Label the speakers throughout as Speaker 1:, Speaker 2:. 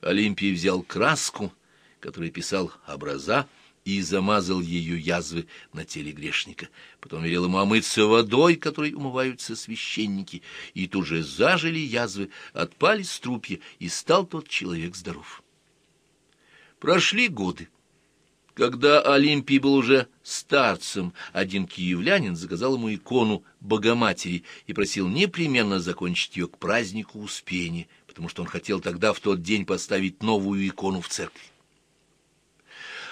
Speaker 1: Олимпий взял краску, которой писал образа, и замазал ею язвы на теле грешника. Потом велел ему омыться водой, которой умываются священники, и тут же зажили язвы, отпали струпья, и стал тот человек здоров. Прошли годы. Когда Олимпий был уже старцем, один киевлянин заказал ему икону Богоматери и просил непременно закончить ее к празднику Успения, потому что он хотел тогда в тот день поставить новую икону в церкви.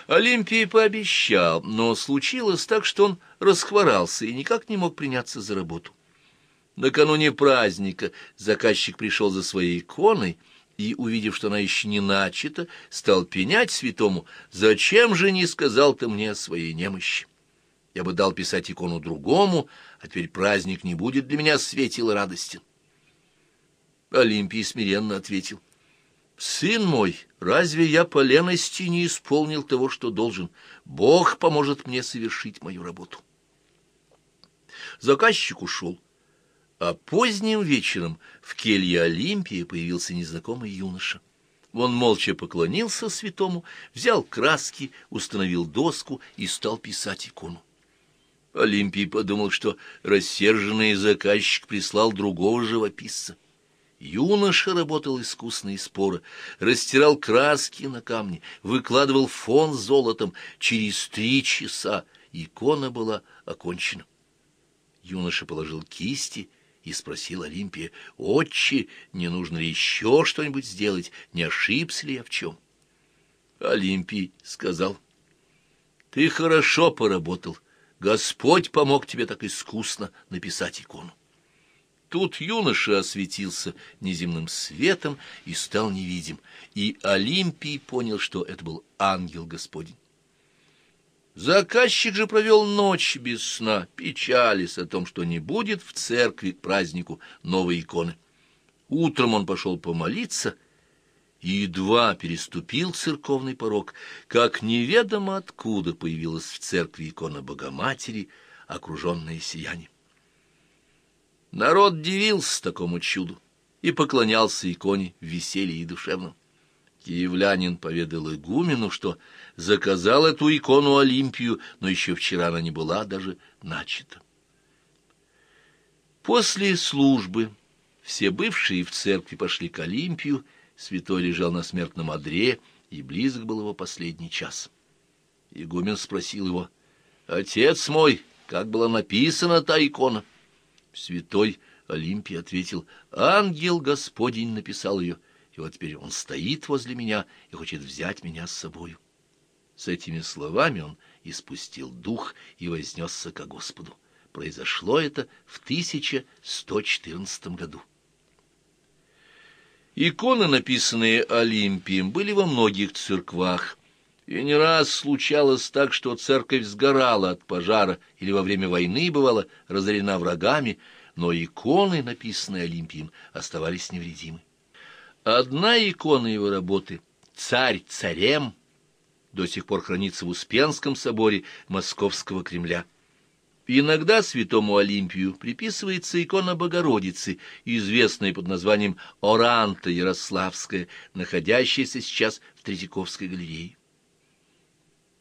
Speaker 1: Олимпий пообещал, но случилось так, что он расхворался и никак не мог приняться за работу. Накануне праздника заказчик пришел за своей иконой и, увидев, что она еще не начата, стал пенять святому, «Зачем же не сказал ты мне о своей немощи? Я бы дал писать икону другому, а теперь праздник не будет для меня светил и радостен». Олимпий смиренно ответил, «Сын мой, разве я по лености не исполнил того, что должен? Бог поможет мне совершить мою работу». Заказчик ушел. А поздним вечером в келье Олимпии появился незнакомый юноша. Он молча поклонился святому, взял краски, установил доску и стал писать икону. Олимпий подумал, что рассерженный заказчик прислал другого живописца. Юноша работал искусно и споро, растирал краски на камне, выкладывал фон золотом. Через три часа икона была окончена. Юноша положил кисти и спросил Олимпия, «Отче, не нужно ли еще что-нибудь сделать? Не ошибся ли я в чем?» Олимпий сказал, «Ты хорошо поработал. Господь помог тебе так искусно написать икону». Тут юноша осветился неземным светом и стал невидим, и Олимпий понял, что это был ангел Господень. Заказчик же провел ночь без сна, печались о том, что не будет в церкви к празднику новой иконы. Утром он пошел помолиться и едва переступил церковный порог, как неведомо откуда появилась в церкви икона Богоматери, окруженная сиянием. Народ дивился такому чуду и поклонялся иконе в веселье и душевном. Киевлянин поведал игумену, что заказал эту икону Олимпию, но еще вчера она не была даже начата. После службы все бывшие в церкви пошли к Олимпию, святой лежал на смертном одре, и близок был его последний час. Игумен спросил его, «Отец мой, как была написана та икона?» Святой Олимпий ответил, «Ангел Господень написал ее, и вот теперь он стоит возле меня и хочет взять меня с собою». С этими словами он испустил дух и вознесся ко Господу. Произошло это в 1114 году. Иконы, написанные Олимпием, были во многих церквах, и не раз случалось так, что церковь сгорала от пожара или во время войны бывала разорена врагами, но иконы, написанные Олимпием, оставались невредимы. Одна икона его работы «Царь царем» до сих пор хранится в Успенском соборе Московского Кремля. Иногда святому Олимпию приписывается икона Богородицы, известная под названием Оранта Ярославская, находящаяся сейчас в Третьяковской галерее.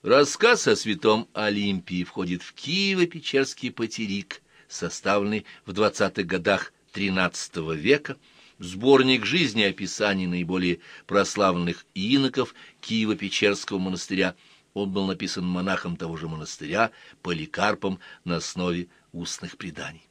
Speaker 1: Рассказ о святом Олимпии входит в Киево-Печерский потерик, составленный в 20-х годах XIII века, сборник жизни описаний наиболее прославленных иноков Киево-Печерского монастыря. Он был написан монахом того же монастыря, Поликарпом, на основе устных преданий.